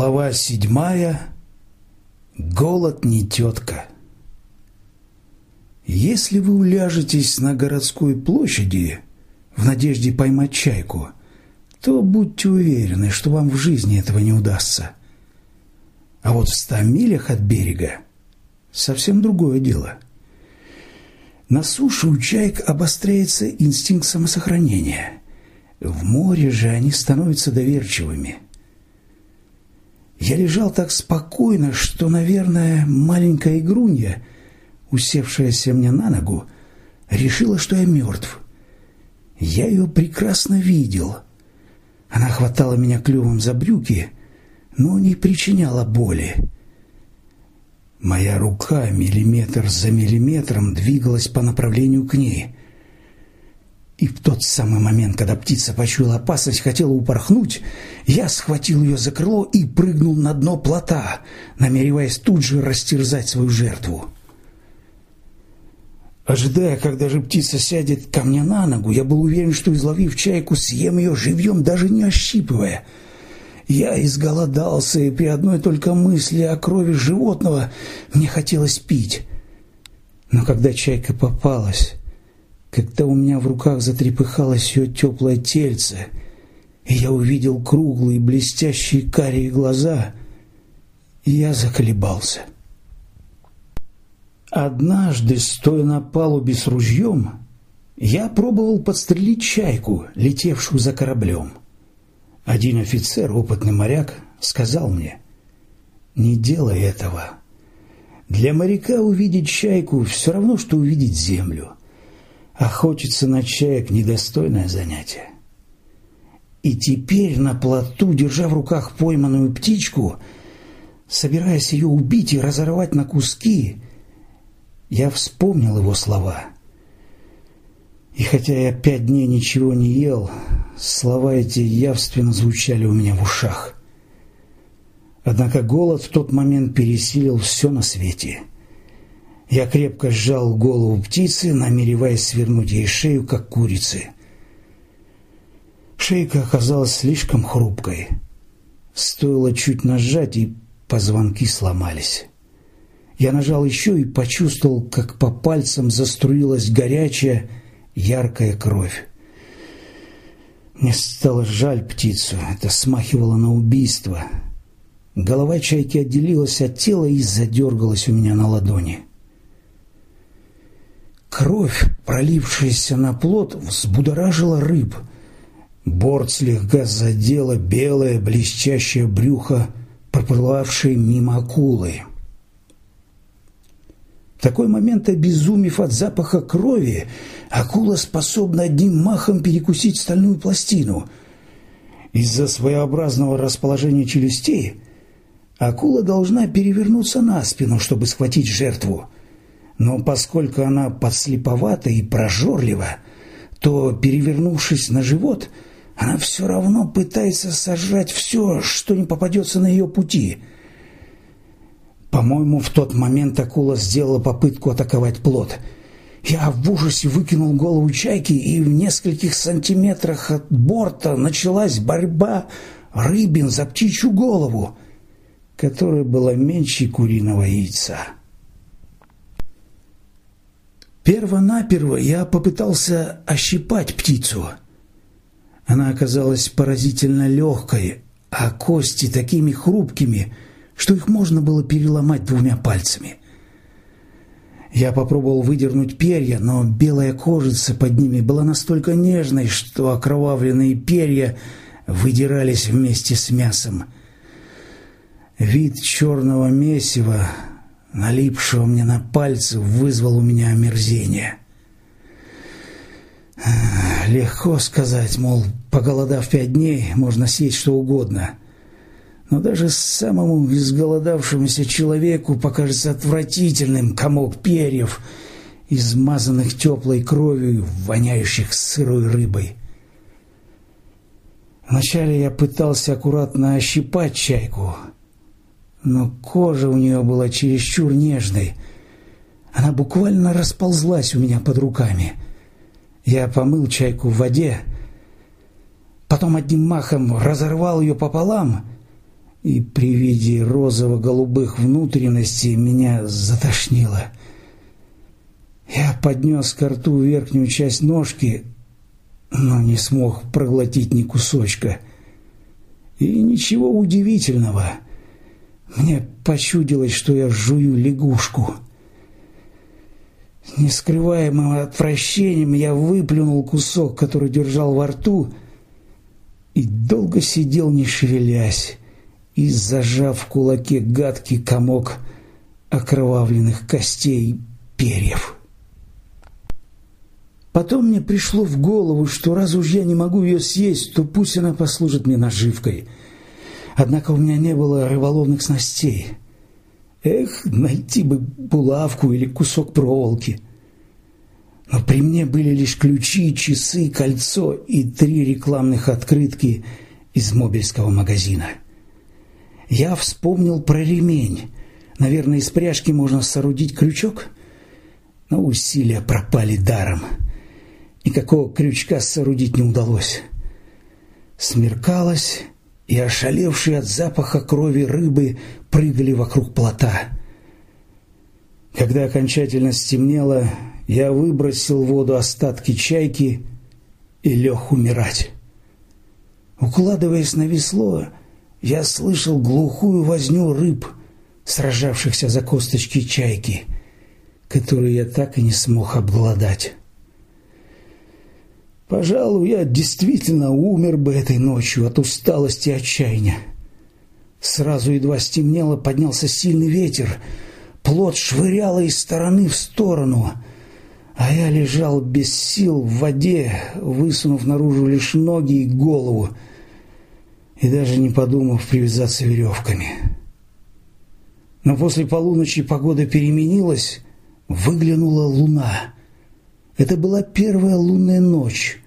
Глава седьмая. Голод не тетка. Если вы уляжетесь на городской площади в надежде поймать чайку, то будьте уверены, что вам в жизни этого не удастся. А вот в ста милях от берега совсем другое дело. На суше у чаек обостряется инстинкт самосохранения. В море же они становятся доверчивыми – я лежал так спокойно, что, наверное, маленькая игрунья, усевшаяся мне на ногу, решила, что я мертв. Я ее прекрасно видел. Она хватала меня клювом за брюки, но не причиняла боли. Моя рука миллиметр за миллиметром двигалась по направлению к ней. И в тот самый момент, когда птица почуяла опасность, хотела упорхнуть, я схватил ее за крыло и прыгнул на дно плота, намереваясь тут же растерзать свою жертву. Ожидая, когда же птица сядет ко мне на ногу, я был уверен, что, изловив чайку, съем ее живьем, даже не ощипывая. Я изголодался, и при одной только мысли о крови животного мне хотелось пить. Но когда чайка попалась когда у меня в руках затрепыхалось ее теплое тельце, и я увидел круглые блестящие карие глаза, я заколебался. Однажды, стоя на палубе с ружьем, я пробовал подстрелить чайку, летевшую за кораблем. Один офицер, опытный моряк, сказал мне, «Не делай этого. Для моряка увидеть чайку все равно, что увидеть землю». Охотиться на чаек – недостойное занятие. И теперь на плоту, держа в руках пойманную птичку, собираясь ее убить и разорвать на куски, я вспомнил его слова. И хотя я пять дней ничего не ел, слова эти явственно звучали у меня в ушах. Однако голод в тот момент пересилил все на свете – я крепко сжал голову птицы, намереваясь свернуть ей шею, как курицы. Шейка оказалась слишком хрупкой. Стоило чуть нажать, и позвонки сломались. Я нажал еще и почувствовал, как по пальцам заструилась горячая, яркая кровь. Мне стало жаль птицу, это смахивало на убийство. Голова чайки отделилась от тела и задергалась у меня на ладони. Кровь, пролившаяся на плот, взбудоражила рыб. Борт слегка задела белое блестящее брюхо, проплывавшей мимо акулы. В такой момент, обезумев от запаха крови, акула способна одним махом перекусить стальную пластину. Из-за своеобразного расположения челюстей акула должна перевернуться на спину, чтобы схватить жертву – но поскольку она подслеповата и прожорлива, то, перевернувшись на живот, она все равно пытается сожрать все, что не попадется на ее пути. По-моему, в тот момент акула сделала попытку атаковать плод. Я в ужасе выкинул голову чайки, и в нескольких сантиметрах от борта началась борьба рыбин за птичью голову, которая была меньше куриного яйца. Перво-наперво я попытался ощипать птицу. Она оказалась поразительно легкой, а кости такими хрупкими, что их можно было переломать двумя пальцами. Я попробовал выдернуть перья, но белая кожица под ними была настолько нежной, что окровавленные перья выдирались вместе с мясом. Вид черного месива налипшего мне на пальцы, вызвал у меня омерзение. Легко сказать, мол, поголодав пять дней, можно съесть что угодно. Но даже самому изголодавшемуся человеку покажется отвратительным комок перьев, измазанных теплой кровью, воняющих сырой рыбой. Вначале я пытался аккуратно ощипать чайку — но кожа у нее была чересчур нежной. Она буквально расползлась у меня под руками. Я помыл чайку в воде, потом одним махом разорвал ее пополам и при виде розово-голубых внутренностей меня затошнило. Я поднес к рту верхнюю часть ножки, но не смог проглотить ни кусочка. И ничего удивительного. Мне почудилось, что я жую лягушку. С нескрываемым отвращением я выплюнул кусок, который держал во рту, и долго сидел, не шевелясь, и зажав в кулаке гадкий комок окровавленных костей перьев. Потом мне пришло в голову, что раз уж я не могу ее съесть, то пусть она послужит мне наживкой. Однако у меня не было рыболовных снастей. Эх, найти бы булавку или кусок проволоки. Но при мне были лишь ключи, часы, кольцо и три рекламных открытки из мобильского магазина. Я вспомнил про ремень. Наверное, из пряжки можно соорудить крючок, но усилия пропали даром. Никакого крючка соорудить не удалось. Смеркалось, и ошалевшие от запаха крови рыбы прыгали вокруг плота. Когда окончательно стемнело, я выбросил в воду остатки чайки и лег умирать. Укладываясь на весло, я слышал глухую возню рыб, сражавшихся за косточки чайки, которые я так и не смог обглодать. Пожалуй, я действительно умер бы этой ночью от усталости и отчаяния. Сразу едва стемнело, поднялся сильный ветер. Плот швыряло из стороны в сторону, а я лежал без сил в воде, высунув наружу лишь ноги и голову, и даже не подумав привязаться веревками. Но после полуночи погода переменилась, выглянула луна. Это была первая лунная ночь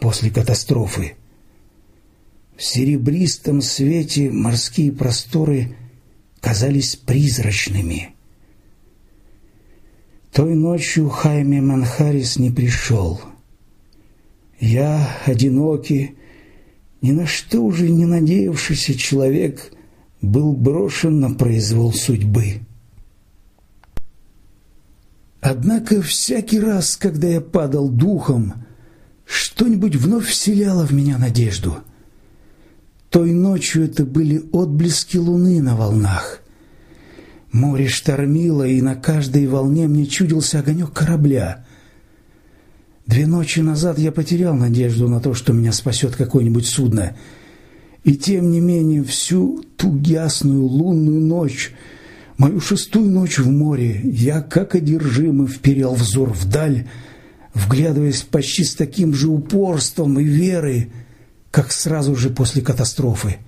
после катастрофы. В серебристом свете морские просторы казались призрачными. Той ночью Хайме Манхарис не пришел. Я, одинокий, ни на что уже не надеявшийся человек, был брошен на произвол судьбы. Однако всякий раз, когда я падал духом, что-нибудь вновь вселяло в меня надежду. Той ночью это были отблески луны на волнах. Море штормило, и на каждой волне мне чудился огонек корабля. Две ночи назад я потерял надежду на то, что меня спасет какое-нибудь судно. И тем не менее всю ту ясную лунную ночь, мою шестую ночь в море, я как одержимый вперил взор вдаль, вглядываясь почти с таким же упорством и верой, как сразу же после катастрофы.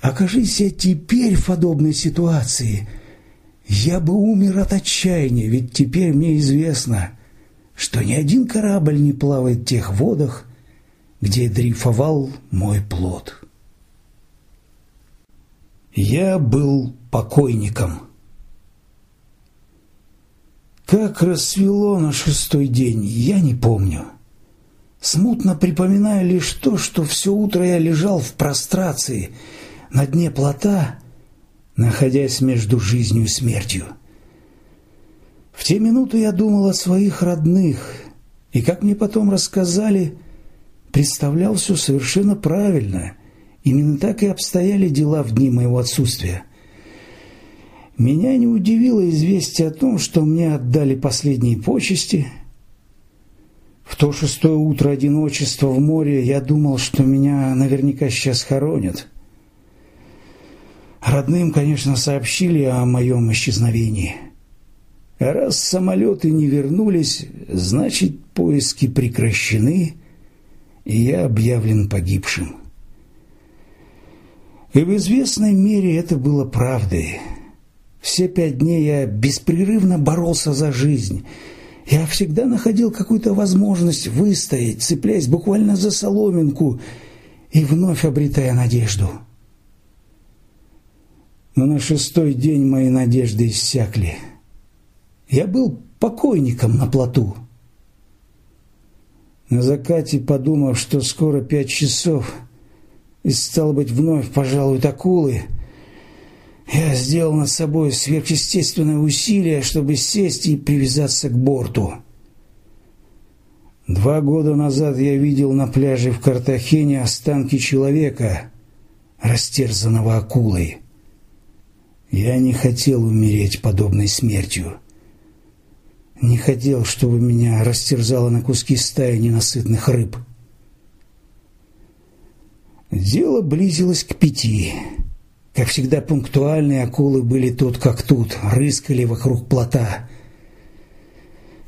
Окажись я теперь в подобной ситуации, я бы умер от отчаяния, ведь теперь мне известно, что ни один корабль не плавает в тех водах, где дрейфовал мой плод. Я был покойником. Как рассвело на шестой день, я не помню. Смутно припоминаю лишь то, что все утро я лежал в прострации на дне плота, находясь между жизнью и смертью. В те минуты я думал о своих родных, и, как мне потом рассказали, представлял все совершенно правильно. Именно так и обстояли дела в дни моего отсутствия – меня не удивило известие о том, что мне отдали последние почести. В то шестое утро одиночества в море я думал, что меня наверняка сейчас хоронят. Родным, конечно, сообщили о моем исчезновении. Раз самолеты не вернулись, значит, поиски прекращены, и я объявлен погибшим. И в известной мере это было правдой – все пять дней я беспрерывно боролся за жизнь. Я всегда находил какую-то возможность выстоять, цепляясь буквально за соломинку и вновь обретая надежду. Но на шестой день мои надежды иссякли. Я был покойником на плоту. На закате, подумав, что скоро пять часов, и, стало быть, вновь пожалуют акулы, я сделал над собой сверхъестественное усилие, чтобы сесть и привязаться к борту. Два года назад я видел на пляже в Картахене останки человека, растерзанного акулой. Я не хотел умереть подобной смертью. Не хотел, чтобы меня растерзала на куски стая ненасытных рыб. Дело близилось к пяти. Как всегда, пунктуальные акулы были тут как тут, рыскали вокруг плота.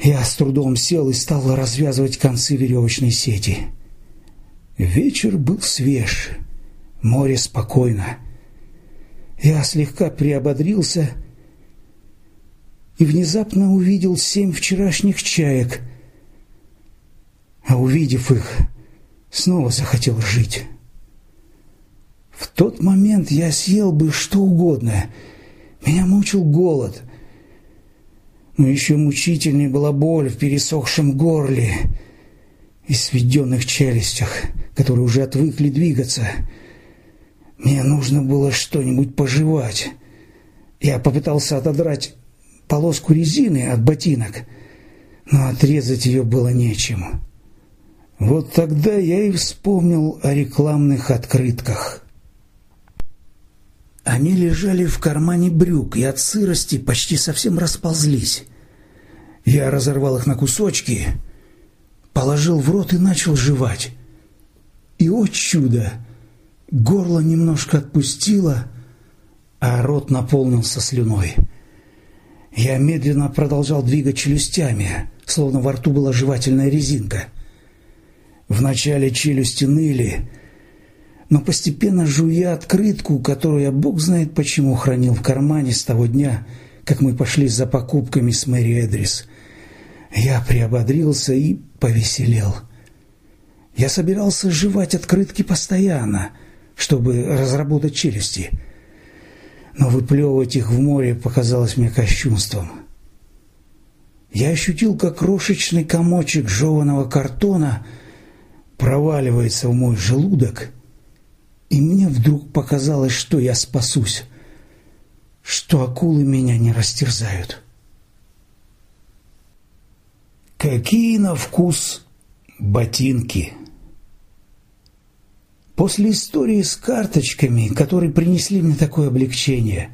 Я с трудом сел и стал развязывать концы веревочной сети. Вечер был свеж, море спокойно. Я слегка приободрился и внезапно увидел семь вчерашних чаек, а увидев их, снова захотел жить. В тот момент я съел бы что угодно. Меня мучил голод. Но еще мучительнее была боль в пересохшем горле и сведенных челюстях, которые уже отвыкли двигаться. Мне нужно было что-нибудь пожевать. Я попытался отодрать полоску резины от ботинок, но отрезать ее было нечем. Вот тогда я и вспомнил о рекламных открытках. Они лежали в кармане брюк и от сырости почти совсем расползлись. Я разорвал их на кусочки, положил в рот и начал жевать. И, о чудо, горло немножко отпустило, а рот наполнился слюной. Я медленно продолжал двигать челюстями, словно во рту была жевательная резинка. Вначале челюсти ныли, но постепенно жуя открытку, которую я бог знает почему хранил в кармане с того дня, как мы пошли за покупками с Мэри Эдрис, я приободрился и повеселел. Я собирался жевать открытки постоянно, чтобы разработать челюсти, но выплевывать их в море показалось мне кощунством. Я ощутил, как крошечный комочек жеваного картона проваливается в мой желудок и мне вдруг показалось, что я спасусь, что акулы меня не растерзают. Какие на вкус ботинки! После истории с карточками, которые принесли мне такое облегчение,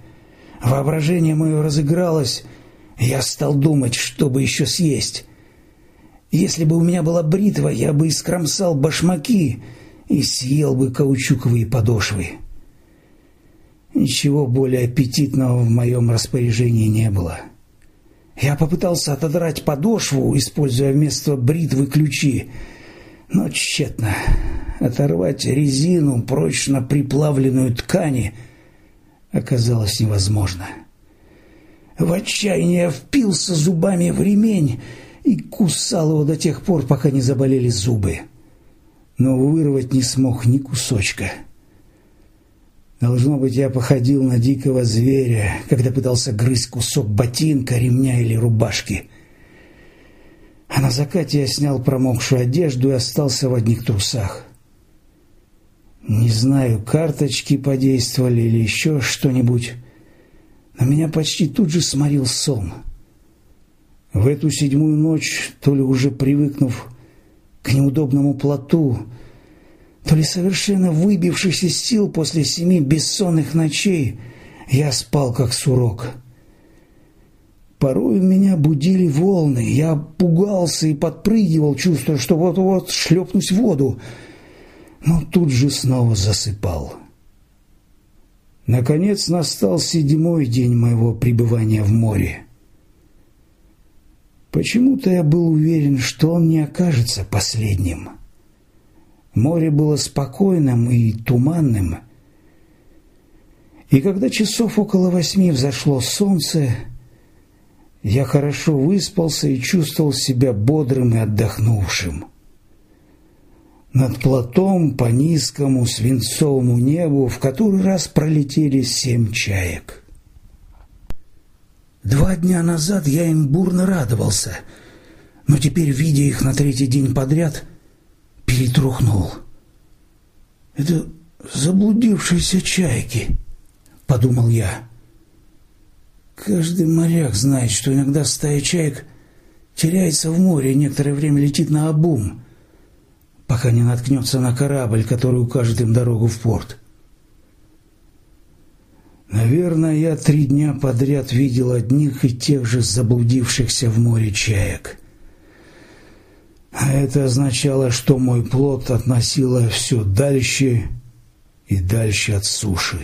воображение мое разыгралось, я стал думать, чтобы еще съесть. Если бы у меня была бритва, я бы искромсал башмаки — и съел бы каучуковые подошвы. Ничего более аппетитного в моем распоряжении не было. Я попытался отодрать подошву, используя вместо бритвы ключи, но тщетно. Оторвать резину, прочно приплавленную ткани, оказалось невозможно. В отчаянии я впился зубами в ремень и кусал его до тех пор, пока не заболели зубы но вырвать не смог ни кусочка. Должно быть, я походил на дикого зверя, когда пытался грызть кусок ботинка, ремня или рубашки. А на закате я снял промокшую одежду и остался в одних трусах. Не знаю, карточки подействовали или еще что-нибудь, но меня почти тут же сморил сон. В эту седьмую ночь, то ли уже привыкнув к неудобному плоту, то ли совершенно выбившись из сил после семи бессонных ночей, я спал как сурок. Порой меня будили волны, я пугался и подпрыгивал, чувствуя, что вот-вот шлепнусь в воду, но тут же снова засыпал. Наконец настал седьмой день моего пребывания в море. Почему-то я был уверен, что он не окажется последним. Море было спокойным и туманным. И когда часов около восьми взошло солнце, я хорошо выспался и чувствовал себя бодрым и отдохнувшим. Над платом по низкому свинцовому небу в который раз пролетели семь чаек. Два дня назад я им бурно радовался, но теперь, видя их на третий день подряд, перетрухнул. Это заблудившиеся чайки», — подумал я. Каждый моряк знает, что иногда стая чаек теряется в море и некоторое время летит на обум, пока не наткнется на корабль, который укажет им дорогу в порт. Наверное, я три дня подряд видел одних и тех же заблудившихся в море чаек. А это означало, что мой плод относило все дальше и дальше от суши.